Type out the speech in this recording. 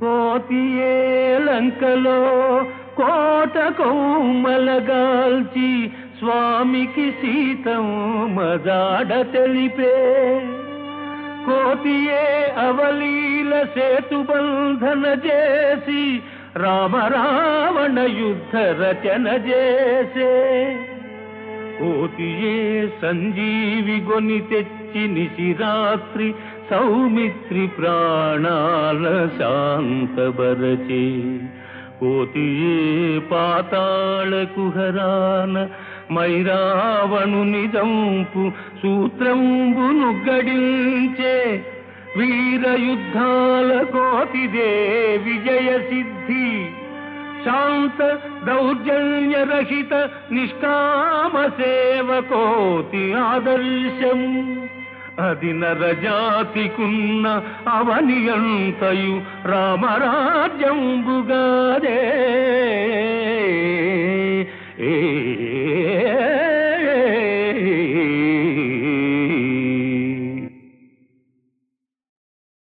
కోతియే లంకలో కోట కోమలగాల్చి స్వామికి సీతం మజాడ తెలిపే. కోతియే అవలీల సేతుబంధన చేసి రామరావణ యుద్ధ రచన చేసే. కోతియే సంజీవి గొని తెచ్చి నిశిరాత్రి సౌమిత్రి ప్రాణాల శాంతబరచే కోతియే పాతాళ కుహరాన మైరావణు నిజంపు సూత్రంబును గడించే వీర యుద్ధాల కోతిదే విజయ సిద్ధి శాంత దౌర్జన్య రహిత నిష్కామ సేవకోతి ఆదర్శము అది నరజాతికున్న అవనియంతయు రామరాజ్యంబుగాదే.